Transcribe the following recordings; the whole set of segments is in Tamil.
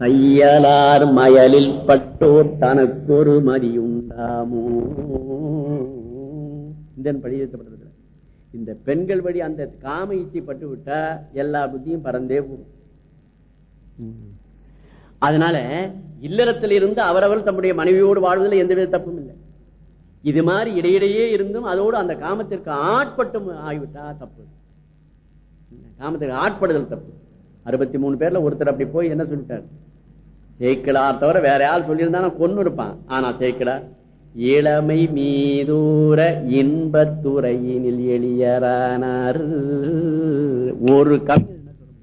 தையலார் மயலில் பட்டோர் தனக்கொரு மதியுண்டாமோ? இந்த படிக்கப்பட்டிருக்கிற இந்த பெண்கள் வழி அந்த காம இச்சை பட்டு விட்டா எல்லா புத்தியும் பறந்தே போகும். அதனால இல்லறத்தில் இருந்து அவரவர் தம்முடைய மனைவியோடு வாழ்வதில் எந்தவித தப்பும் இல்லை. இது மாதிரி இடையிடையே இருந்தும் அதோடு அந்த காமத்திற்கு ஆட்பட்டும் ஆகிவிட்டா தப்பு. காமத்துக்கு ஆட்படுதல் தப்பு. அறுபத்தி மூணு பேர்ல ஒருத்தர் அப்படி போய் என்ன சொல்லிட்டார்? ஜெயிக்கலா தவிர வேற யார் சொல்லியிருந்தா கொன்னு இருப்பான் ஆனா ஜெயிக்கலா. இளமை மீதூர இன்பத்துறையினில் எளியரானார். ஒரு கவி என்ன சொல்ல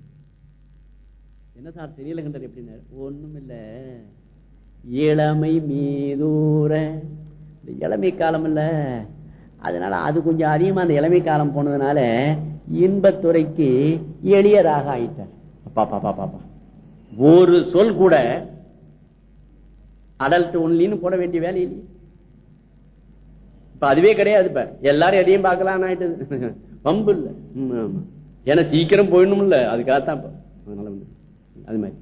என்ன சார் தெரியலங்கண்டர் எப்படின்னாரு? ஒண்ணும் இல்ல இளமை மீதூர. இளமை காலம் இல்ல. அதனால அது கொஞ்சம் அதிகமா அந்த இளமை காலம் போனதுனால இன்பத்துறைக்கு எளியராக ஆயிட்டார். பாப்பா பாப்பா ஒரு சொல் கூட அடல்ட் ஒன்லின்னு போட வேண்டிய வேலை இல்லையே. இப்ப அதுவே கிடையாது இப்ப. எல்லாரும் எதையும் பார்க்கலாம் ஆயிட்டு பம்பு இல்லை. ஆமா. ஏன்னா சீக்கிரம் போயிடணும் இல்ல அதுக்காகத்தான் அதனால வந்து அது மாதிரி.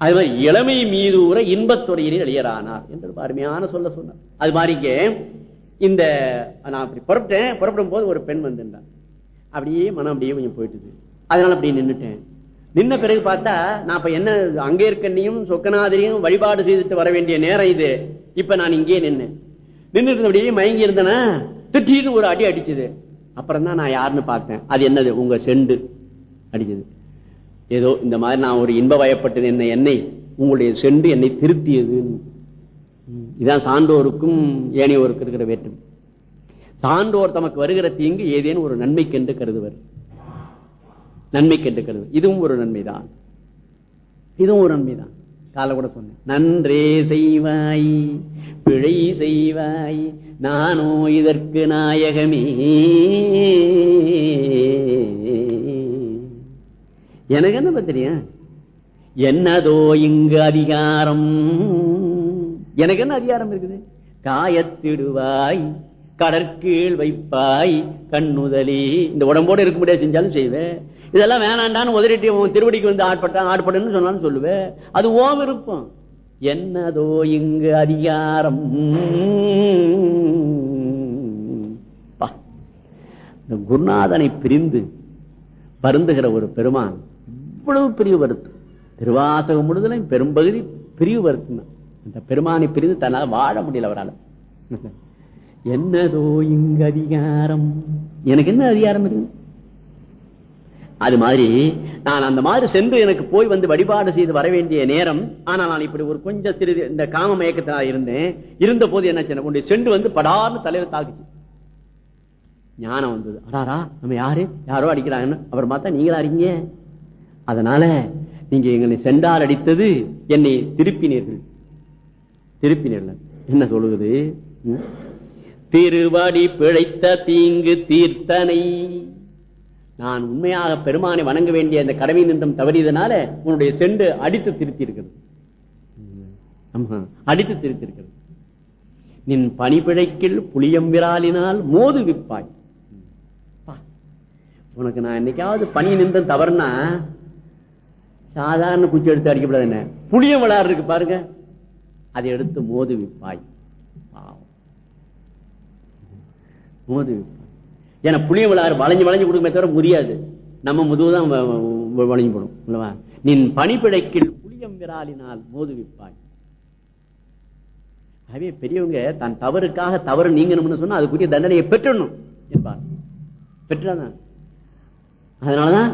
அது மாதிரி இளமை மீது உற இன்பத்துறையினில் வெளியேறானார் என்று அருமையான சொல்ல சொன்னார். அது மாதிரிக்கு இந்த நான் அப்படி புறப்பட்டேன். புறப்படும் போது ஒரு பெண் வந்திருந்தான் அப்படியே மனம் அப்படியே கொஞ்சம் போயிட்டுது. அதனால அப்படியே நின்னுட்டேன். நின்ன பிறகு பார்த்தா நான் இப்ப என்ன அங்கே இருக்கண்ணியும் சொக்கநாதிரியும் வழிபாடு செய்துட்டு வர வேண்டிய நேரம் இது. இப்ப நான் இங்கே நின்று நின்று அப்படியே மயங்கி இருந்தேனா திட்டின்னு ஒரு அடி அடிச்சது. அப்புறம் தான் நான் யாருன்னு பார்த்தேன். அது என்னது? உங்க செண்டு. அடிச்சது. ஏதோ இந்த மாதிரி நான் ஒரு இன்ப வயப்பட்டது என்ன என்னை உங்களுடைய செண்டு என்னை திருத்தியது. இதான் சான்றோருக்கும் ஏனையோருக்கு இருக்கிற வேற்றுமை. சான்றோர் தமக்கு வருகிற தீங்கு ஏதேனும் ஒரு நன்மைக்கென்று கருதுவர். நன்மை கெட்டுக்கிறது. இதுவும் ஒரு நன்மைதான். இதுவும் ஒரு நன்மைதான். காலை கூட சொன்னேன். நன்றே செய்வாய் பிழை செய்வாய் நானோ இதற்கு நாயகமே. எனக்கு என்ன பத்திரியா? என்னதோ இங்கு அதிகாரம். எனக்கு என்ன அதிகாரம் இருக்குது? காயத்திடுவாய் கடற்கீழ் வைப்பாய் கண்ணுதலி. இந்த உடம்போடு இருக்க முடியாது செஞ்சாலும் செய்வேன் இதெல்லாம் வேணாண்டான்னு உதறிட்டு திருவடிக்கு வந்து ஆட்பட்டான் ஆட்படுன்னு சொன்னாலும் சொல்லுவேன் அது ஓ விருப்பம். என்னதோ இங்கு அதிகாரம். பா. இந்த குருநாதனை பிரிந்து வருந்துகிற ஒரு பெருமான் இவ்வளவு பிரிவு வருத்து. திருவாசகம் முழுதலையும் பெரும்பகுதி பிரிவு வருத்தம் இந்த பெருமானை பிரிந்து தன்னால் வாழ முடியல அவரால். என்னதோ இங்கு அதிகாரம். எனக்கு என்ன அதிகாரம் இருக்கு? அது மாதிரி நான் அந்த மாதிரி சென்று எனக்கு போய் வந்து வழிபாடு செய்து வர வேண்டிய நேரம் ஆனா நான் இப்படி ஒரு கொஞ்சம் சிறிது இந்த காம மயக்கத்தில் இருந்தேன். இருந்த போது என்ன செய்ய சென்று செண்டு வந்து படார்னு தலைவர் தாக்குச்சு. ஞானம் வந்தது. அடாரா நம்ம யாரு? யாரோ அடிக்கிறாங்கன்னு அவர் பார்த்தா நீங்களா இருக்கீங்க. அதனால நீங்க எங்களை செண்டால் அடித்தது என்னை திருப்பினீர்கள். திருப்பினீர்கள். என்ன சொல்லுவது திருவாடி பிழைத்த தீங்கு தீர்த்தனை. நான் உண்மையாக பெருமானை வணங்க வேண்டிய அந்த கடமை நின்றும் தவறியதனால உன்னுடைய செண்டு அடித்து திருத்தி இருக்கிறது அடித்து திருத்தி இருக்கிறது நின் பனிப்பிழைக்கில் புளியம்பிராலினால் மோது விப்பாய். பா. உனக்கு நான் என்னைக்காவது பனி நின்று தவறுனா சாதாரண குச்சி எடுத்து அடிக்கப்படாது என்ன? புளிய விளாடு இருக்கு பாருங்க. அதை எடுத்து மோது விப்பாய். மோது விப்பாய் ஏன்னா புளிய விழாறு வளைஞ்சு வளைஞ்சு கொடுக்குமே தவிர முடியாது. நம்ம முதுகுதான் வளைஞ்சு போடும். இல்லவா? நின் பனிப்பிடைக்கில் புளியம் விராலினால் மோதுவிப்பாய். ஆகவே பெரியவங்க தன் தவறுக்காக தவறு நீங்கணும்னு சொன்னா அதுக்குரிய தண்டனையை பெற்றணும் என்பார். பெற்றாதான். அதனாலதான்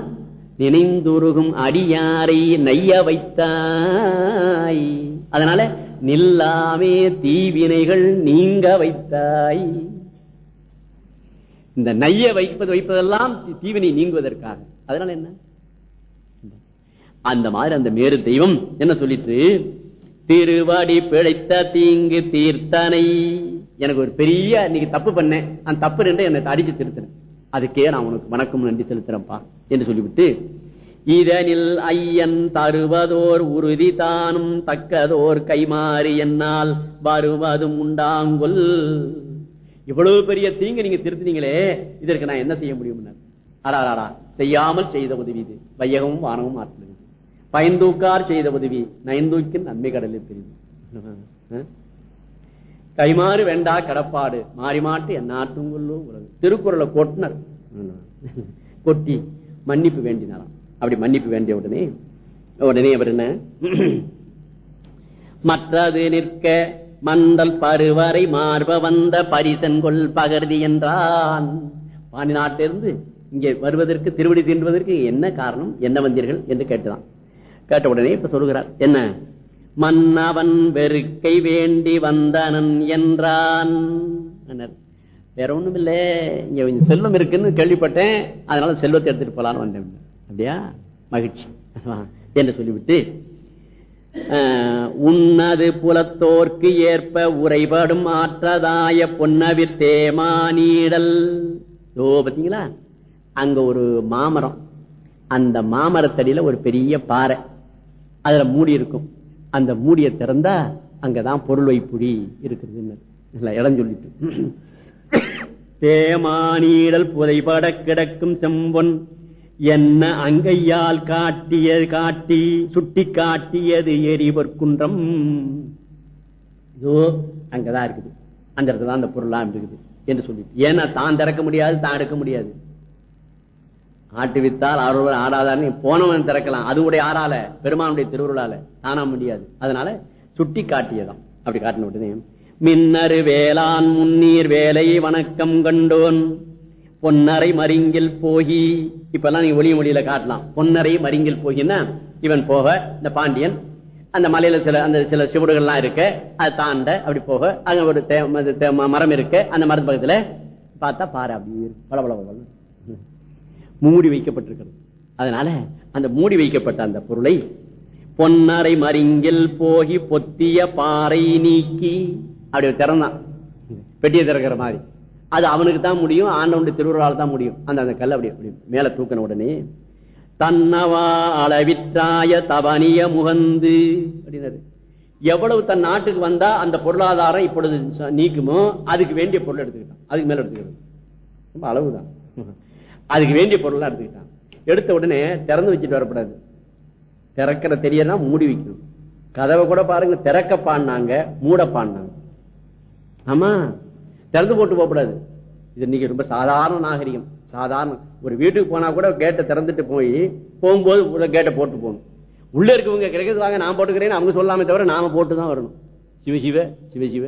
நினைந்துருகும் அடியாரை நைய வைத்தாய். அதனால நில்லாமே தீவினைகள் நீங்க வைத்தாய். இந்த நைய வைப்பது வைப்பதெல்லாம் தீவினை நீங்குவதற்காக. அதனால என்ன? அந்த மாதிரி அந்த மேரு தெய்வம் என்ன சொல்லிட்டு திருவாடி பிழைத்த தீங்கு தீர்த்தனை. எனக்கு ஒரு பெரிய இன்னைக்கு தப்பு பண்ணேன். அந்த தப்பு ரெண்டு என்னை அடிச்சு திருத்தினேன். அதுக்கே நான் உனக்கு வணக்கம் நன்றி செலுத்துறேன்ப்பா என்று சொல்லிவிட்டு இதனில் ஐயன் தருவதோர் உறுதி தானும் தக்கதோர் கைமாறி என்னால் வருவதும் உண்டாங்குள். இவ்வளவு பெரிய தீங்கு நீங்க திருத்தினீங்களே இதற்கு நான் என்ன செய்ய முடியும் அடாராடா செய்யாமல் செய்த உதவி இது. வையகமும் வானமும் ஆற்றுது பயந்தூக்கார் செய்த உதவி நயந்தூக்கின் நன்மை கடலில் தெரியும் கைமாறு வேண்டா கடப்பாடு மாறி மாட்டு என்னாட்டும் உலகம். திருக்குறளை கொட்டினர். கொட்டி மன்னிப்பு வேண்டினாராம். அப்படி மன்னிப்பு வேண்டிய உடனே உடனே அவர் என்ன? மற்றது நிற்க மந்தல் பருவரை மார்ப வந்த பரிசன் கொள் பகர்தி என்றான். பாண்டி நாட்டிலிருந்து இங்கே வருவதற்கு திருவடி தீண்டுவதற்கு என்ன காரணம்? என்ன வந்தீர்கள்? என்று கேட்டுதான். கேட்ட உடனே இப்ப சொல்லுகிறார் என்ன? மன்னவன் வெறுக்கை வேண்டி வந்தனன் என்றான். வேற ஒண்ணும் இல்ல. இங்க கொஞ்சம் செல்வம் இருக்குன்னு கேள்விப்பட்டேன். அதனால செல்வத்தை எடுத்துட்டு போலான்னு வந்தேன். அப்படியா? மகிழ்ச்சி. என்று சொல்லிவிட்டு உன்னது புலத்தோர்க்கு ஏற்ப உரைபடும் ஆற்றதாய பொன்னவிர் தேமானீடல். ஓ பாத்தீங்களா அங்க ஒரு மாமரம். அந்த மாமரத்தடியில ஒரு பெரிய பாறை. அதுல மூடி இருக்கும். அந்த மூடியை திறந்தா அங்கதான் பொருள் வைப்புடி இருக்கிறது இடம் சொல்லிட்டு. தேமானீடல் புதைபட கிடக்கும் செம்பொன். என்ன அங்கையால் காட்டிய காட்டி சுட்டி காட்டியது எரிவர்க்குன்றம் இதோ அங்கதான் இருக்குது. அந்த இடத்துல அந்த பொருளாம் இருக்குது என்று சொல்லி ஏன்னா தான் திறக்க முடியாது தான் எடுக்க முடியாது. ஆட்டு வித்தால் ஆறுவர் ஆடாதான்னு போனவன் திறக்கலாம். அதுவுடைய ஆறால பெருமானுடைய திருவுருளால தானா முடியாது. அதனால சுட்டி காட்டியதான் அப்படி காட்டின உடனே மின்னரு வேளாண் முன்னீர் வேலை வணக்கம் கண்டோன். பொன்னரை மருங்கில் போகி. இப்பெல்லாம் நீங்க ஒளிய மொழியில காட்டலாம். பொன்னரை மருங்கில் போகின்னா இவன் போக இந்த பாண்டியன் அந்த மலையில சில அந்த சில சிவடுகள்லாம் இருக்கு அது தாண்ட அப்படி போக அங்க ஒரு மரம் இருக்கு அந்த மரத்து பக்கத்துல பார்த்தா பாரு அப்படி பல மூடி வைக்கப்பட்டிருக்கிறது. அதனால அந்த மூடி வைக்கப்பட்ட அந்த பொருளை பொன்னரை மருங்கில் போகி பொத்திய பாறை நீக்கி அப்படி திறந்தான். பெட்டியை திறக்கிற மாதிரி. அது அவனுக்கு தான் முடியும் ஆண்டவனுடைய திருவுருளால் தான் முடியும். அந்த அந்த கல் அப்படி அப்படி மேல தூக்கின உடனே தன்னவா அளவிற்றாய தவனிய முகந்து அப்படின்னாரு. எவ்வளவு தன் நாட்டுக்கு வந்தா அந்த பொருளாதாரம் இப்பொழுது நீக்குமோ அதுக்கு வேண்டிய பொருள் எடுத்துக்கிட்டான். அதுக்கு மேல எடுத்துக்கிறது. ரொம்ப அளவுதான். அதுக்கு வேண்டிய பொருள் எடுத்துக்கிட்டான். எடுத்த உடனே திறந்து வச்சுட்டு வரக்கூடாது. திறக்கிற தெரியனா மூடி வைக்கணும். கதவை கூட பாருங்க திறக்க பாடினாங்க மூட பாடினாங்க. ஆமா திறந்து போட்டு போகக்கூடாது இது இன்னைக்கு ரொம்ப சாதாரண நாகரிகம். சாதாரண ஒரு வீட்டுக்கு போனா கூட கேட்டை திறந்துட்டு போய் போகும்போது கேட்டை போட்டு போகணும். உள்ள இருக்கவங்க கிடைக்கிறது வாங்க நான் போட்டுக்கிறேன்னு அவங்க சொல்லாமே தவிர நாம போட்டு தான் வரணும் சிவசிவ சிவசிவ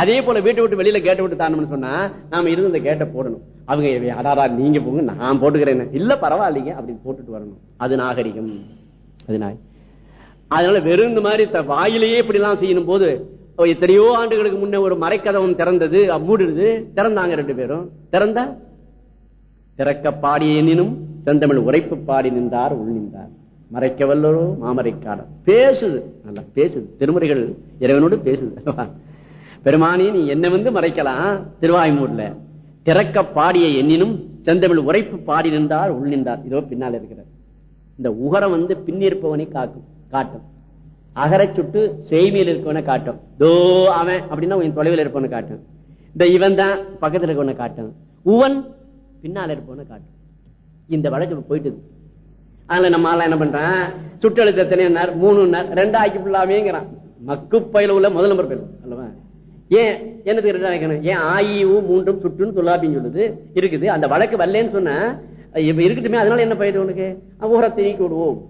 அதே போல வீட்டை விட்டு வெளியில கேட்டை விட்டு தாண்டோம்னு சொன்னா நாம இருந்து இந்த கேட்டை போடணும். அவங்க அடாரா நீங்க போங்க நான் போட்டுக்கிறேன் இல்ல பரவாயில்லைங்க அப்படின்னு போட்டுட்டு வரணும். அது நாகரிகம். அது நாய். அதனால வெறும் இந்த மாதிரி வாயிலேயே இப்படி எல்லாம் செய்யணும் போது எத்தனையோ ஆண்டுகளுக்கு முன்ன ஒரு மறைக்கதவம் திறந்தது. மூடுது திறந்தாங்க ரெண்டு பேரும். திறந்தா? திறக்க பாடிய எனினும் செந்தமிழ் உரைப்பு பாடி நின்றார் உள் நின்றார். மறைக்க வல்லரோ மாமரைக்காரர் பேசுது. நல்லா பேசுது. திருமுறைகள் இறைவனோடு பேசுது. பெருமானி நீ என்ன வந்து மறைக்கலாம் திருவாய்மூர்ல. திறக்க பாடிய எண்ணினும் செந்தமிழ் உரைப்பு பாடி நின்றார் உள் நின்றார். இதோ பின்னால் இருக்கிறார். இந்த உகரம் வந்து பின்னிருப்பவனை காக்கும் காட்டும். அகரை சுட்டு செய்மையில் இருக்கவனை காட்டும். தோ அவன் அப்படின்னா உன் தொலைவில் இருப்பவனை காட்டும். இந்த இவன் தான் பக்கத்தில் இருக்கவனை காட்டும். உவன் பின்னால் இருப்பவனை காட்டும். இந்த வழக்கு போயிட்டு அதனால நம்ம ஆள என்ன பண்றான்? சுற்றெழுத்து எத்தனை மூணு ரெண்டு ஆக்கி புள்ளாமேங்கிறான் மக்கு பயில உள்ள முதல் நம்பர் பயிலும் அல்லவா? ஏன் என்னதுக்கு ரெண்டு ஆக்கணும் ஏன் ஆயிவு மூன்றும் சுற்றுன்னு சொல்லாப்பின்னு சொல்லுது இருக்குது. அந்த வழக்கு வரலன்னு சொன்னா இப்ப இருக்கட்டுமே அதனால என்ன பயிர் உனக்கு? ஊரத்தை நீக்கி விடுவோம்.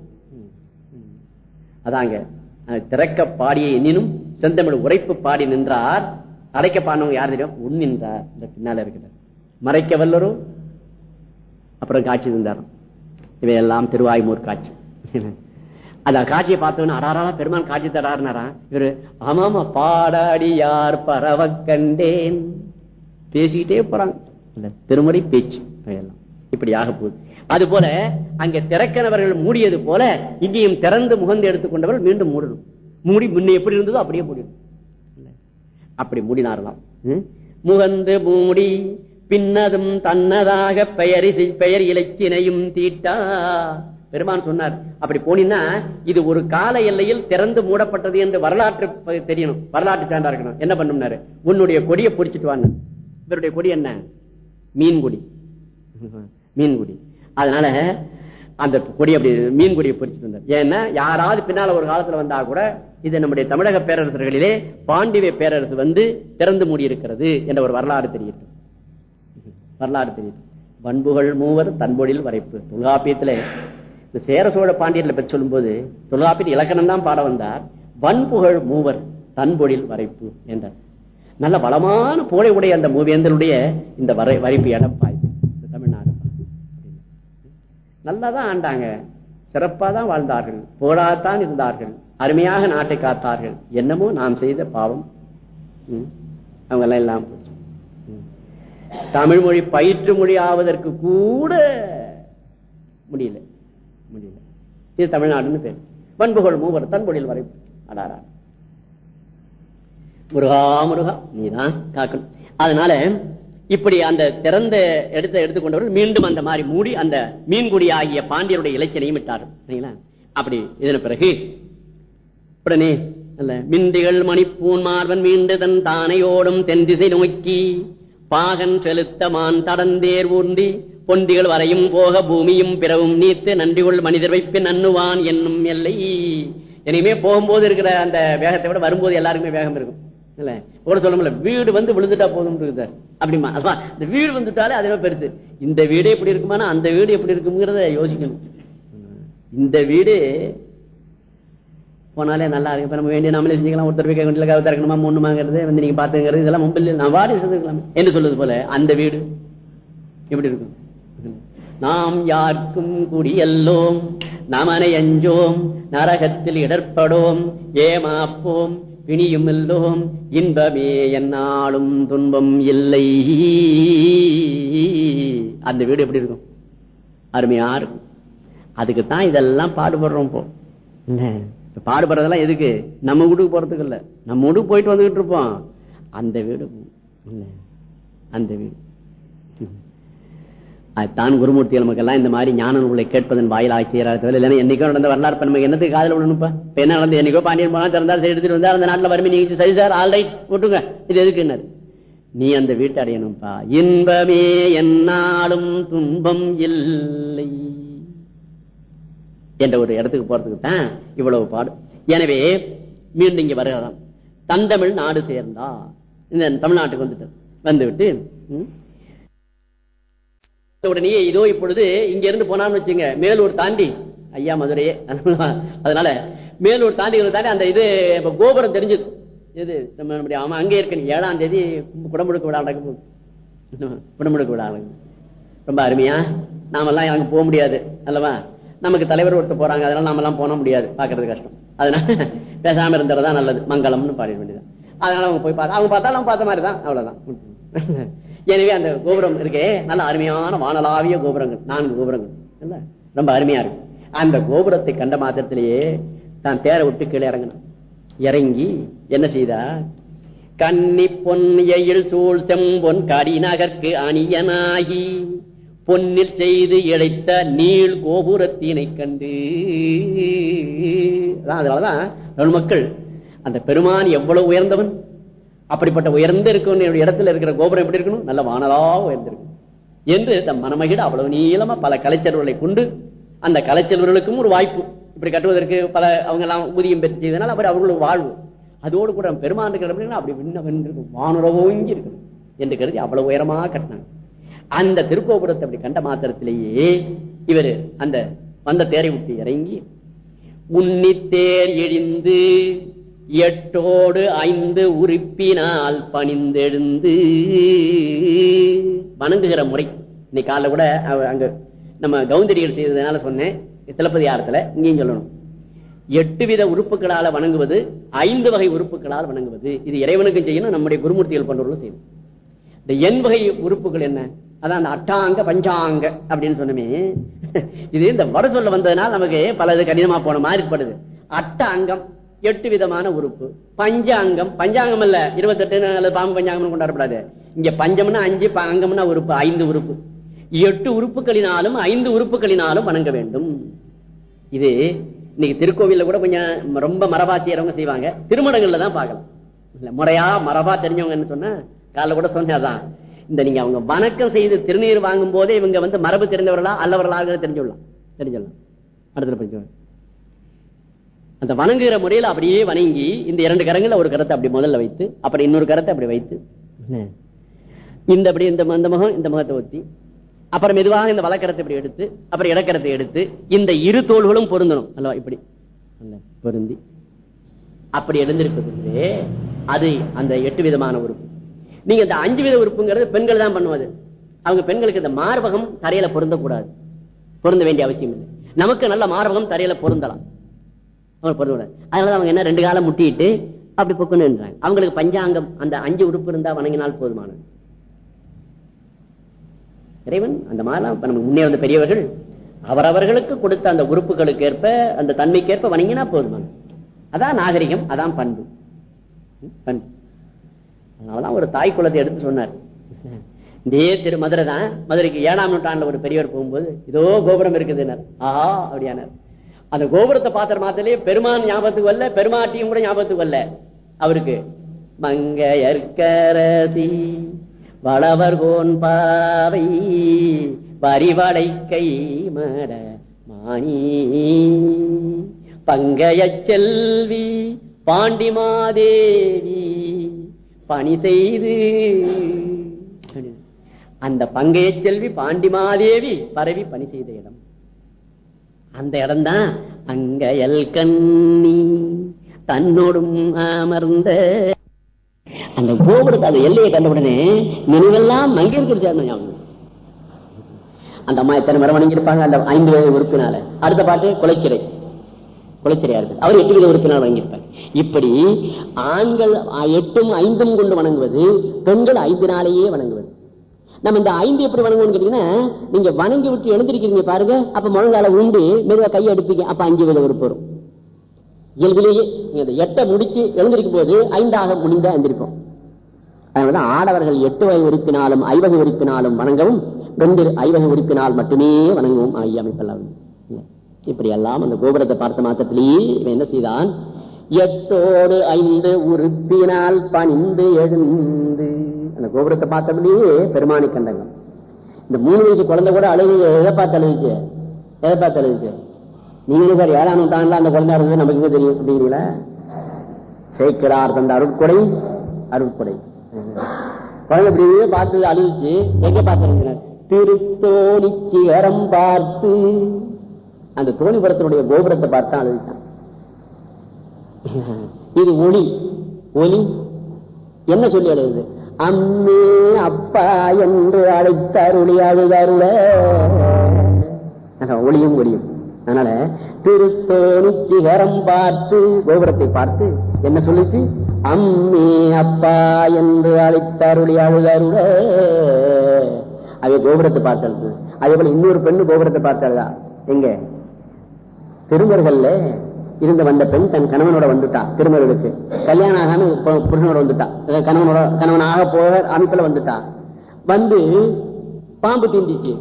அதாங்க. திறக்க பாடிய எண்ணினும் செந்தமிழ் உரைப்பு பாடி நின்றார். அடைக்க பாடினவங்க யார் தெரியும்? உன் நின்றார். இந்த பின்னால இருக்கிற. மறைக்க வல்லரும் அப்புறம் காட்சி தந்தார். இவையெல்லாம் திருவாய்மூர் காட்சி. அந்த காட்சியை பார்த்தோன்னு அடாரா பெருமான் காட்சி தராருனாரா இவரு ஆமாமா பாடாடி யார் பரவ கண்டேன். பேசிக்கிட்டே போறாங்க. திருமறை பேச்சு. எல்லாம் இப்படி ஆக போகுது. அது போல அங்கே திறக்கிறவர்கள் மூடியது போல இங்கேயும் திறந்து முகந்து எடுத்துக்கொண்டவர்கள் மீண்டும் மூடணும். மூடி முன்ன எப்படி இருந்ததோ அப்படியே மூடிடும் அப்படி மூடினாரலாம் முகந்து மூடி பின்னதும் தன்னதாக பெயர் பெயர் இலச்சினையும் தீட்டா. பெருமான் சொன்னார் அப்படி போனீங்கன்னா இது ஒரு கால எல்லையில் திறந்து மூடப்பட்டது என்று வரலாற்று தெரியணும். வரலாற்று சான்றா இருக்கணும். என்ன பண்ணும்னாரு? உன்னுடைய கொடியை பிடிச்சிட்டு வாங்க இவருடைய கொடி என்ன? மீன்குடி. மீன்குடி. அதனால அந்த கொடி அப்படி மீன் கொடியை பொறிச்சிட்டு வந்தார். ஏன்னா யாராவது பின்னால ஒரு காலத்துல வந்தா கூட இது நம்முடைய தமிழக பேரரசர்களிலே பாண்டிய பேரரசு வந்து திறந்து மூடியிருக்கிறது என்ற ஒரு வரலாறு தெரியுது. வரலாறு தெரியுது. பண்புகள் மூவர் தன்பொழில் வரைப்பு. தொல்காப்பியத்துல இந்த சேர சோழ பாண்டியர்ல பற்றி சொல்லும்போது தொல்காப்பியத்தில் இலக்கணம் தான் பாட வந்தார். வன்புகழ் மூவர் தன்பொழில் வரைப்பு என்றார். நல்ல வளமான புகழை உடைய அந்த மூவேந்தருடைய இந்த வரை வரைப்பு எடப்பாய் நல்லாதான் ஆண்டாங்க. சிறப்பா தான் வாழ்ந்தார்கள். புகழாத்தான் இருந்தார்கள். அருமையாக நாட்டை காத்தார்கள். என்னமோ நாம் செய்த பாவம். அவங்க எல்லாம் எல்லாம் தமிழ் மொழி பயிற்று மொழி ஆவதற்கு கூட முடியல. முடியல. இது தமிழ்நாடுன்னு பேர். பண்புகள் மூவர் தன்பொழில் வரை அடாரா முருகா முருகா நீதான் காக்கணும். அதனால இப்படி அந்த திறந்த இடத்தை எடுத்துக்கொண்டவர்கள் மீண்டும் அந்த மாதிரி மூடி அந்த மீன்குடி ஆகிய பாண்டியருடைய இலக்கியனையும் விட்டார் சரிங்களா? அப்படி இதன் பிறகு உடனே அல்ல மிந்திகள் மணிப்பூன் மார்பன் மீண்டு தன் தானையோடும் தென்திசை நோக்கி பாகன் செலுத்த மான் தடந்தேர் ஊர்ந்தி பொந்திகள் வரையும் போக பூமியும் பிறவும் நீத்து நன்றிகொள் மனிதர் வைப்பு நன்னுவான் என்னும் எல்லை. இனிமே போகும்போது இருக்கிற அந்த வேகத்தை விட வரும்போது எல்லாருக்குமே வேகம் இருக்கும். இல்ல கூட சொல்ல முடியல. வீடு வந்து விழுந்துட்டா போதும் இருக்குது. அப்படிமா இந்த வீடு வந்துட்டாலே அதுவே பெருசு? இந்த வீடு எப்படி இருக்குமானா அந்த வீடு எப்படி இருக்குங்கிறத யோசிக்கணும். இந்த வீடு போனாலே நல்லா இருக்கு இப்ப நம்ம வேண்டிய நாமளே செஞ்சுக்கலாம். ஒருத்தர் போய் வீட்டுல கவு திறக்கணுமா மூணுமாங்கிறது வந்து நீங்க பாத்துக்கிறது இதெல்லாம் மொபைல் நான் வாடி செஞ்சுக்கலாம் என்று சொல்லுது போல அந்த வீடு எப்படி இருக்கும்? நாம் யாருக்கும் குடியல்லோம் நமனை அஞ்சோம் நரகத்தில் இடர்படோம் ஏமாப்போம் பிணியும் இல்லோம் இன்பமே என்னாலும் துன்பம் இல்லை. அந்த வீடு எப்படி இருக்கும்? அருமையா இருக்கும். அதுக்குத்தான் இதெல்லாம் பாடுபடுறோம் இப்போ. பாடுபடுறதெல்லாம் எதுக்கு? நம்ம வீட்டுக்கு போறதுக்கு இல்ல. நம்ம வீட்டுக்கு போயிட்டு வந்துகிட்டு இருப்போம். அந்த வீடு அந்த வீடு. அதுதான் குருமூர்த்தி நமக்கெல்லாம் இந்த மாதிரி ஞான நூலை கேட்பதன் வாயிலாக செய்யறாரு இல்லைன்னா என்னைக்கோ நடந்த வரலாறு இப்ப நமக்கு என்னத்துக்கு காதல விடணும்ப்பா? இப்ப என்ன நடந்து என்னைக்கோ பாண்டியன் போனா திறந்தால் எடுத்துட்டு வந்தா அந்த நாட்டில் வறுமை நீங்க சரி சார் ஆல் ரைட் விட்டுங்க இது எதுக்குன்னாரு நீ அந்த வீட்டை அடையணும்ப்பா. இன்பமே என்னாலும் துன்பம் இல்லை. என்ற ஒரு இடத்துக்கு போறதுக்கு தான் இவ்வளவு பாடு. எனவே மீண்டும் இங்க வருகிறான் தந்தமிழ் நாடு சேர்ந்தா இந்த தமிழ்நாட்டுக்கு வந்துட்டு வந்துவிட்டு உடனே இதோ இப்பொழுது இங்க இருந்து போனான்னு வச்சுங்க மேலூர் தாண்டி. ஐயா மதுரையே அதனால மேலூர் தாண்டி தாண்டி அந்த இது இப்ப கோபுரம் தெரிஞ்சது. இது நம்ம ஆமா அங்கே இருக்கு ஏழாம் தேதி குடமுழுக்கு விழா நடக்க குடமுழுக்கு விழா ரொம்ப அருமையா? நாமெல்லாம் அங்க போக முடியாது அல்லவா? நமக்கு தலைவர் ஒருத்தர் போறாங்க அதனால நாமெல்லாம் போன முடியாது பாக்குறது கஷ்டம். அதனால பேசாம இருந்ததுதான் நல்லது மங்களம்னு பாடிட வேண்டியது அதனால அவங்க போய் பார்த்தா அவங்க பார்த்தாலும் அவங்க பார்த்த மாதிரி தான் அவ்வளவுதான். எனவே அந்த கோபுரம் இருக்கே நல்ல அருமையான வானலாவிய கோபுரங்கள் நான்கு கோபுரங்கள் ரொம்ப அருமையா இருக்கும் அந்த கோபுரத்தை கண்ட மாத்திரத்திலேயே தான் தேரை விட்டு கீழே இறங்கினான். இறங்கி என்ன செய்தா? கன்னி பொன்னியில் சூழ் செம்பொன் கடிநகர்க்கு அணியனாகி பொன்னில் செய்து இழைத்த நீள் கோபுரத்தினை கண்டு. அதான் அதனாலதான் தமிழ் மக்கள் அந்த பெருமான் எவ்வளவு உயர்ந்தவன்? அப்படிப்பட்ட உயர்ந்த இருக்கும் இடத்துல இருக்கிற கோபுரம் எப்படி இருக்கணும்? நல்ல வானலா உயர்ந்திருக்கும். என்று தம் மனமகிட அவ்வளவு நீளமா பல கலைச்செல்வர்களை கொண்டு அந்த கலைச்செல்வர்களுக்கும் ஒரு வாய்ப்பு. இப்படி கட்டுவதற்கு பல அவங்க எல்லாம் ஊதியம் பெற்று செய்தனால அப்படி அவர்களுக்கு வாழ்வு. அதோடு கூட பெருமான் இருக்கிற அப்படின்னா அப்படி விண்ண வென்று வானுறவோங்கி இருக்கும் என்று கருதி அவ்வளவு உயரமா கட்டினாங்க. அந்த திருக்கோபுரத்தை அப்படி கண்ட மாத்திரத்திலேயே இவர் அந்த வந்த தேரை விட்டு இறங்கி உன்னித்தேர் எழிந்து எட்டோடு ஐந்து உறுப்பினால் பணிந்தெழுந்து. வணங்குகிற முறை. இன்னைக்கு காலைல கூட அங்க நம்ம கவுந்தரிகள் செய்ததுனால சொன்னேன். சிலப்பதிகாரத்துல இங்கேயும் சொல்லணும். எட்டு வித உறுப்புகளால வணங்குவது ஐந்து வகை உறுப்புகளால் வணங்குவது. இது இறைவனுக்கும் செய்யணும் நம்முடைய குருமூர்த்திகள் பண்றவர்களும் செய்யணும். இந்த எண் வகை உறுப்புகள் என்ன? அதான் அந்த அட்டாங்க பஞ்சாங்க அப்படின்னு சொன்னமே. இது இந்த வட சொல்ல வந்ததுனால நமக்கு பல இது கடினமா போன மாதிரி படுது. அட்ட அங்கம் எட்டு விதமான உறுப்பு. பஞ்சாங்கம். பஞ்சாங்கம் இல்ல இருபத்தெட்டு அல்லது பாம்பு பஞ்சாங்கம் கொண்டாடப்படாது. இங்க பஞ்சம்னா அஞ்சு அங்கம்னா உறுப்பு ஐந்து உறுப்பு. எட்டு உறுப்புகளினாலும் ஐந்து உறுப்புகளினாலும் வணங்க வேண்டும். இது இன்னைக்கு திருக்கோவில்ல கூட கொஞ்சம் ரொம்ப மரபா செய்யறவங்க செய்வாங்க. திருமணங்கள்ல தான் பார்க்கலாம். இல்ல முறையா மரபா தெரிஞ்சவங்கன்னு சொன்னா காலைல கூட சொன்னதான் இந்த நீங்க அவங்க வணக்கம் செய்து திருநீர் வாங்கும் போதே இவங்க வந்து மரபு தெரிந்தவர்களா அல்லவர்களாக தெரிஞ்சுள்ளலாம் தெரிஞ்சிடலாம் அடுத்த படிக்க அந்த வணங்குகிற முறையில் அப்படியே வணங்கி இந்த இரண்டு கரங்களை ஒரு கரத்தை அப்படி முதல்ல வைத்து அப்புறம் இன்னொரு கரத்தை அப்படி வைத்து இந்த அப்படி இந்த இந்த முகம் இந்த முகத்தை ஒத்தி அப்புறம் மெதுவாக இந்த வலக்கரத்தை இப்படி எடுத்து அப்புறம் இடக்கரத்தை எடுத்து இந்த இரு தோள்களும் பொருந்தணும். அல்லவா? இப்படி. பொருந்தி. அப்படி எழுந்திருப்பது அது அந்த எட்டு விதமான உறுப்பு. நீங்க இந்த அஞ்சு வித உறுப்புங்கிறது பெண்கள் தான் பண்ணுவது அவங்க பெண்களுக்கு இந்த மார்பகம் தரையில பொருந்தக்கூடாது. பொருந்த வேண்டிய அவசியம் இல்லை. நமக்கு நல்ல மார்பகம் தரையில பொருந்தலாம். அவங்க அதனால அவங்க என்ன ரெண்டு காலம் முட்டிட்டு அப்படி பொக்குன்னு அவங்களுக்கு பஞ்சாங்கம் அந்த அஞ்சு உறுப்பு இருந்தா வணங்கினால் போதுமானது. இறைவன் அந்த மாதிரிலாம் இப்ப நமக்கு முன்னே வந்த பெரியவர்கள் அவரவர்களுக்கு கொடுத்த அந்த உறுப்புகளுக்கு ஏற்ப அந்த தன்மைக்கேற்ப வணங்கினா போதுமானது. அதான் நாகரிகம் அதான் பண்பு. பண்பு. அதனாலதான் ஒரு தாய் குலத்தை எடுத்து சொன்னார். இதே திரு மதுரை தான் மதுரைக்கு ஏழாம் நூற்றாண்டுல ஒரு பெரியவர் போகும்போது இதோ கோபுரம் இருக்குதுன்னார். ஆஹா அப்படியானார். அந்த கோபுரத்தை பாத்திர மாத்திலே பெருமான் ஞாபகத்துக்கு வரல பெருமாட்டியும் கூட ஞாபகத்துக்கு வரல. அவருக்கு மங்கையற்கரசி வளவர் கோன் பாவை வரிவடை கை மட மாணி பங்கைய செல்வி பாண்டிமாதேவி பணி செய்து அந்த பங்கைய செல்வி பாண்டிமாதேவி பரவி பணி செய்த இடம். அந்த இடம்தான் அங்கயல் கண்ணி தன்னோடும் அமர்ந்த. அந்த கோபுரத்தை அந்த எல்லையை கண்ட உடனே நினைவெல்லாம் மங்கியிருக்கிற அந்த அம்மா எத்தனை மரம் வணங்கியிருப்பாங்க அந்த ஐந்து வயது உறுப்பினால. அடுத்த பாட்டு குலைச்சிறை. குலைச்சிறையா இருக்கு அவர் எட்டு வித உறுப்பினால் வணங்கியிருப்பாங்க இப்படி ஆண்கள் எட்டும் ஐந்தும் கொண்டு வணங்குவது பெண்கள் ஐந்து நாளையே வணங்குவது. நம்ம இந்த ஐந்து எப்படி வணங்குவோம்னு கேட்டீங்கன்னா நீங்க வணங்கி விட்டு எழுந்திருக்கிறீங்க பாருங்க அப்ப முழங்கால உண்டு மெதுவா கையை எடுப்பீங்க அப்ப அஞ்சு வித உறுப்பு வரும். இயல்பிலேயே நீங்க எட்டை முடிச்சு எழுந்திருக்கும் போது ஐந்தாக முடிந்த எழுந்திருக்கும் அதனால ஆடவர்கள் எட்டு வகை உறுப்பினாலும் ஐவகை உறுப்பினாலும் வணங்கவும் பெண்கள் ஐவகை உறுப்பினால் மட்டுமே வணங்கவும் ஆகிய அமைப்பெல்லாம் இப்படி எல்லாம் அந்த கோபுரத்தை பார்த்த மாத்திரத்திலேயே என்ன செய்தான்? எட்டோடு ஐந்து உறுப்பினால் பணிந்து எழுந்து அந்த கோபுரத்தை பார்த்தபடியே பெருமானி கண்டங்க. இந்த மூணு வயசு குழந்தை கூட அழுது எதை பார்த்து அழுகுச்சு? எதை பார்த்து அழுகுச்சு? நீங்களும் சார் ஏழாம் நூற்றாண்டுல அந்த குழந்தை இருந்தது நமக்கு தெரியும் அப்படிங்களா சேர்க்கிறார் தந்த அருட்கொடை அருட்கொடை. குழந்தை பிரிவு பார்த்து அழுதுச்சு எங்க பார்த்து திருத்தோணி சிகரம் பார்த்து. அந்த தோணிபுரத்தினுடைய கோபுரத்தை பார்த்தா அழுதுச்சான் இது ஒளி. ஒளி. என்ன சொல்லி அழுகுது? அம்மே அப்பா என்று அழைத்தருளி அழுதருள. ஒளியும் ஒளியும். அதனால திருத்தோணி சிகரம் பார்த்து கோபுரத்தை பார்த்து என்ன சொல்லிச்சு? அம்மே அப்பா என்று அழைத்தருளி அழுதருள. அவை கோபுரத்தை பார்த்தது அதே போல இன்னொரு பெண்ணு கோபுரத்தை பார்த்ததா எங்க? திருமர்கள்ல இருந்த வந்த பெண் தன் கணவனோட வந்துட்டா திருமகளுக்கு. கல்யாணம் ஆகாம புருஷனோட வந்துட்டா. கணவனோட கணவனாக போக அமைப்புல வந்துட்டா. வந்து பாம்பு தீண்டிச்சு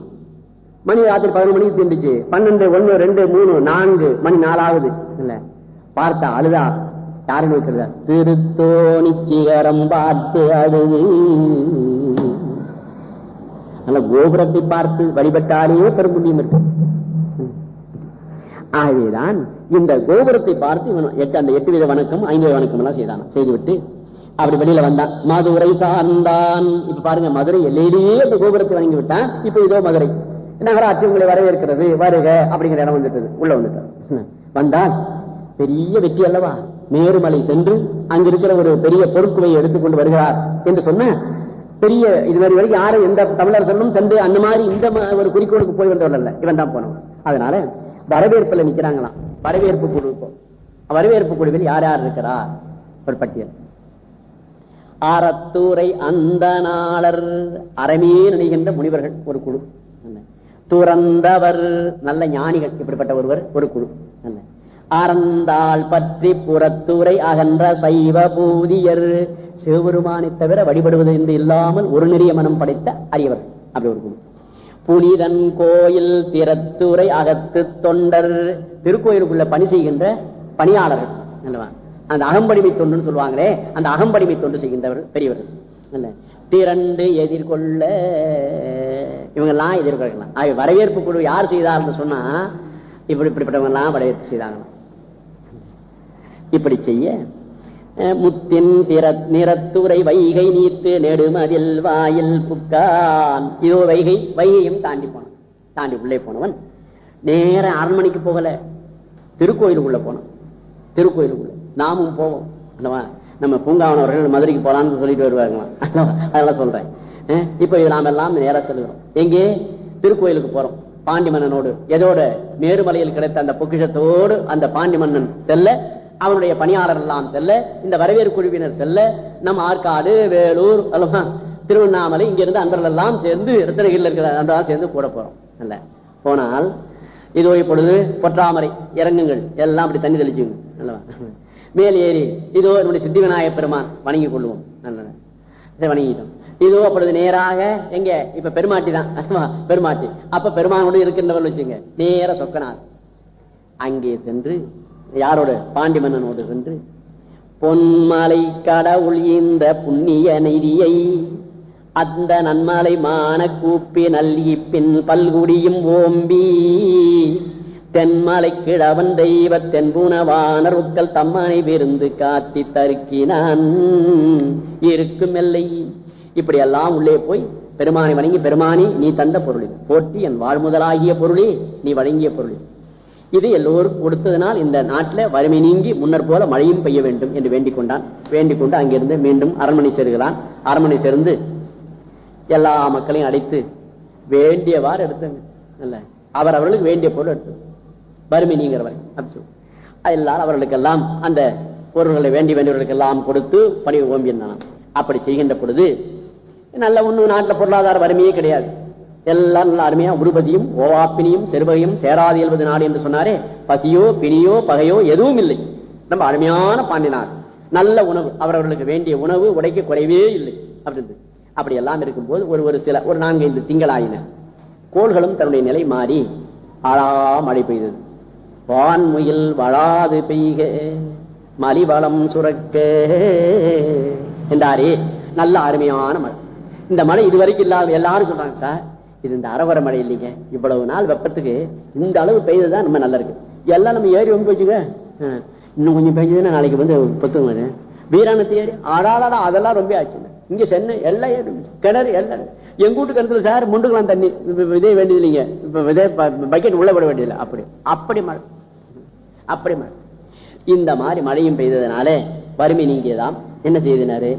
மணி ராத்திரி பதினொரு மணிக்கு தீண்டிச்சு பன்னெண்டு ஒன்னு ரெண்டு மூணு நான்கு மணி நாலாவது. இல்ல. பார்த்தா அழுதா. யாருன்னு நோக்கிறதா திருத்தோணி சிகரம் பார்த்து அழுது. நல்ல கோபுரத்தை பார்த்து வழிபட்டாலேயே பெரும்புண்ணியம் இருக்கு. ஆகவேதான் இந்த கோபுரத்தை பார்த்து இவன் எட்டு அந்த எட்டு வித வணக்கம் ஐந்து வித வணக்கம் எல்லாம் செய்தான் செய்துவிட்டு அப்படி வெளியில வந்தான். மதுரை சார்ந்தான். இப்ப பாருங்க மதுரை எல்லையிலேயே அந்த கோபுரத்தை வணங்கி விட்டான் இப்ப இதோ மதுரை. நகராட்சி உங்களை வரவேற்கிறது. வருக அப்படிங்கிற இடம் வந்துட்டது. உள்ள வந்துட்டார் வந்தான். பெரிய வெற்றி அல்லவா? மேருமலை சென்று அங்க இருக்கிற ஒரு பெரிய பொருட்குவையை எடுத்துக்கொண்டு வருகிறார் என்று சொன்ன பெரிய இது மாதிரி வரைக்கும் யாரும் எந்த தமிழரசனும் சென்று அந்த மாதிரி இந்த ஒரு குறிக்கோளுக்கு போய் வந்தவர்கள் இவன் தான் போனவன். அதனால வரவேற்புல நிக்கிறாங்களாம். வரவேற்பு குழு வரவேற்பு குழுவில் யார் யார் இருக்கிறா? ஒரு பட்டியல். அறத்தூரை அந்த நாளர் அறமே நினைகின்ற முனிவர்கள் ஒரு குழு. துறந்தவர் நல்ல ஞானிகள் இப்படிப்பட்ட ஒருவர் ஒரு குழு. அறந்தால் பற்றி புறத்துறை அகன்ற சைவ பூதியர். சிவபெருமானை தவிர வழிபடுவது என்று இல்லாமல் ஒரு நெறிய மனம் படைத்த அரியவர். அப்படி ஒரு குழு. புனிதன் கோயில் திறத்துறை அகத்து தொண்டர். திருக்கோயிலுக்குள்ள பணி செய்கின்ற பணியாளர்கள் அல்லவா? அந்த அகம்படிமை தொண்டுன்னு சொல்லுவாங்களே அந்த அகம்படிமை தொண்டு செய்கின்றவர் பெரியவர்கள் அல்ல திரண்டு எதிர்கொள்ள. இவங்கெல்லாம் எதிர்கொள்ளலாம். வரவேற்பு குழு யார் செய்தார்னு சொன்னா இப்படி இப்படிப்பட்டவங்க எல்லாம் வரவேற்பு செய்தாங்களாம் இப்படி செய்ய முத்தின் திற நிறத்துறை வைகை நீத்து நெடுமதில் வாயில் புக்கான். இதோ வைகை வைகையும் தாண்டி போனான். தாண்டி உள்ளே போனவன். நேர அரண்மனைக்கு போகல. திருக்கோயிலுக்குள்ள போனான். திருக்கோயிலுக்குள்ள. நாமும் போவோம். அல்லவா? நம்ம பூங்காவனவர்கள் மதுரைக்கு போலான்னு சொல்லிட்டு வருவாங்களாம். அதெல்லாம் சொல்றேன். இப்ப இது நாம் எல்லாம் நேரா செல்கிறோம். எங்கே? திருக்கோயிலுக்கு போறோம். பாண்டி மன்னனோடு எதோட? மேருமலையில் கிடைத்த அந்த பொக்கிஷத்தோடு அந்த பாண்டி மன்னன் செல்ல அவனுடைய பணியாளர் எல்லாம் செல்ல இந்த வரவேற்பு குழுவினர் செல்ல நம்ம ஆற்காடு வேலூர் திருவண்ணாமலை இங்கிருந்து அன்பர்கள் எல்லாம் சேர்ந்து ரத்தனகிரியில் இருக்கிற அன்பரெல்லாம் சேர்ந்து கூட போறோம் அல்ல. போனால் இதோ இப்பொழுது பொற்றாமரை இறங்குங்கள் எல்லாம் அப்படி தண்ணி தெளிச்சுங்க அல்லவா. மேல் ஏறி இதோ என்னுடைய சித்தி விநாயகப் பெருமான் வணங்கிக் கொள்வோம் நல்ல வணங்கிட்டோம். இதோ அப்பொழுது நேராக எங்க? இப்ப பெருமாட்டி தான் பெருமாட்டி. அப்ப பெருமானோடு இருக்கின்றவர்கள் வச்சுங்க நேர சொக்கனார். அங்கே சென்று யாரோட? பாண்டி மன்னனோடு சென்று பொன்மலை கடவுள் இந்த புண்ணிய நிதியை அந்த நன்மலை மான கூப்பி நல்லி பின் பல்குடியும் ஓம்பி தென்மலை கிழவன் தெய்வ தென்புணவானர் தம்மனை விருந்து காத்தி தருக்கினான். இருக்கும் எல்லை. இப்படி எல்லாம் உள்ளே போய் பெருமானை வணங்கி பெருமானி நீ தந்த பொருள் போட்டி என் வாழ்முதலாகிய பொருளே நீ வழங்கிய பொருள் இது. எல்லோரும் எல்லோருக்கும் கொடுத்ததனால் இந்த நாட்டில் வறுமை நீங்கி முன்னர் போல மழையும் பெய்ய வேண்டும் என்று வேண்டிக் கொண்டான். வேண்டிக் கொண்டு அங்கிருந்து மீண்டும் அரண்மனை செருகிறான் அரண்மனை சேர்ந்து எல்லா மக்களையும் அழைத்து வேண்டியவாறு எடுத்தாங்க. இல்ல அவர் அவர்களுக்கு வேண்டிய பொருள் எடுத்து. வறுமை நீங்கிறவரை. எல்லாரும் அவர்களுக்கெல்லாம் அந்த பொருள்களை வேண்டி வேண்டியவர்களுக்கெல்லாம் கொடுத்து பணி ஓம்பியிருந்தான் அப்படி செய்கின்ற பொழுது நல்ல ஒண்ணு நாட்டில் பொருளாதார வறுமையே கிடையாது. எல்லாம் நல்லா அருமையா உருபதியும் ஓவாப்பினியும் செருபகையும் சேராது எழுபது நாடு என்று சொன்னாரே. பசியோ பிணியோ பகையோ எதுவும் இல்லை. நம்ம அருமையான பாண்டினார் நல்ல உணவு. அவரவர்களுக்கு வேண்டிய உணவு உடைக்க குறைவே இல்லை. அப்படின்னு அப்படி எல்லாம் இருக்கும்போது ஒரு ஒரு சில ஒரு நான்கு ஐந்து திங்களாயின. கோள்களும் தன்னுடைய நிலை மாறி அழா மழை பெய்தது. வான்முயில் வளாது பெய்க மலிவளம் சுரக்க என்றாரே. நல்ல அருமையான மழை. இந்த மழை இதுவரைக்கும் இல்லாத எல்லாரும் சொல்றாங்க சார். இது இந்த அறவர மழை இல்லைங்க. இவ்வளவு நாள் வெப்பத்துக்கு இந்த அளவு பெய்ததுதான் நம்ம நல்லா இருக்கு எல்லாம் நம்ம ஏறி வந்து போச்சுங்க. இன்னும் கொஞ்சம் பெய்ஞ்சதுன்னா நாளைக்கு வந்து பத்துங்க வீராணத்து ஏறி ஆடாடா அதெல்லாம் ரொம்ப ஆச்சுங்க. இங்க சென்னை எல்லாம் ஏறி கிணறு எல்லாம் எங்க வீட்டு கிணத்துல சார் முண்டுக்கலாம் தண்ணி விதைய வேண்டியது இல்லைங்க. இப்ப விதை பக்கெட் உள்ள விட வேண்டியதில்லை. அப்படி அப்படி மழை. அப்படி மழை. இந்த மாதிரி மழையும் பெய்ததுனால வறுமை நீங்கியதாம். என்ன செய்தனாரு?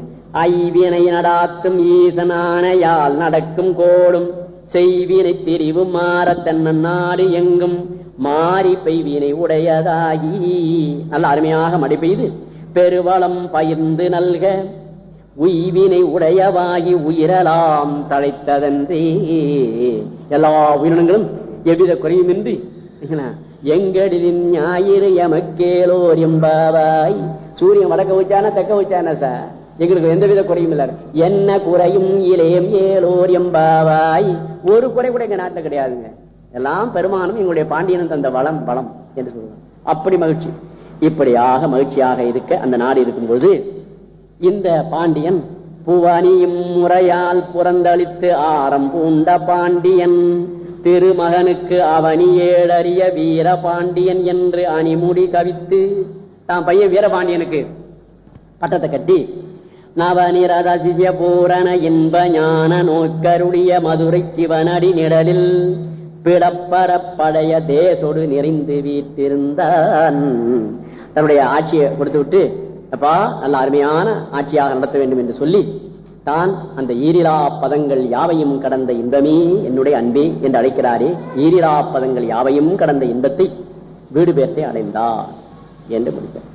ஐவினை நடாத்தும் ஈசனானையால் நடக்கும் கோடும். செய்வினை பிரிவு மாற தென்னன் நாடு எங்கும். மாறி பெய்வினை உடையதாகி நல்ல அருமையாக மழை பெய்து பெருவளம் பயிர்ந்து நல்க உய்வினை உடையவாகி உயிரலாம் தழைத்ததன்றே. எல்லா உயிரினங்களும் எவ்வித குறையுமின்றி என்ன, எங்கடிலின் ஞாயிறு எமக்கேலோர் எம்பாவாய் சூரியன் வடக்க வச்சானா தெக்க வச்சானா சார்? எங்களுக்கு எந்தவித குறையும் இல்ல. என்ன குறையும் இளையம் ஏலோர் எம்பாவாய். ஒரு குறை கூட எங்க நாட்டில் கிடையாதுங்க. எல்லாம் பெருமானும் எங்களுடைய பாண்டியனும் தந்த வளம் பலம் என்று சொல்லுவாங்க. அப்படி மகிழ்ச்சி. இப்படியாக மகிழ்ச்சியாக இருக்க அந்த நாடு இருக்கும்போது இந்த பாண்டியன் புவனியும் முறையால் புறந்தளித்து ஆரம் பூண்ட பாண்டியன் திருமகனுக்கு அவனி ஏழறிய வீர பாண்டியன் என்று அணிமுடி கவித்து தான் பையன் வீரபாண்டியனுக்கு பட்டத்தை கட்டி நவநிரதிய பூரண இன்ப ஞான நோக்கருடைய மதுரை சிவனடி நிழலில் பிடப்பரப்படைய தேசோடு நிறைந்து வீட்டிருந்தான் தன்னுடைய ஆட்சியை கொடுத்து விட்டு அப்பா நல்ல அருமையான ஆட்சியாக நடத்த வேண்டும் என்று சொல்லி தான் அந்த ஈரிலா பதங்கள் யாவையும் கடந்த இன்பமே என்னுடைய அன்பே என்று அழைக்கிறாரே. ஈரிலா பதங்கள் யாவையும் கடந்த இன்பத்தை வீடு பேர்த்தை அடைந்தார் என்று முடித்தார்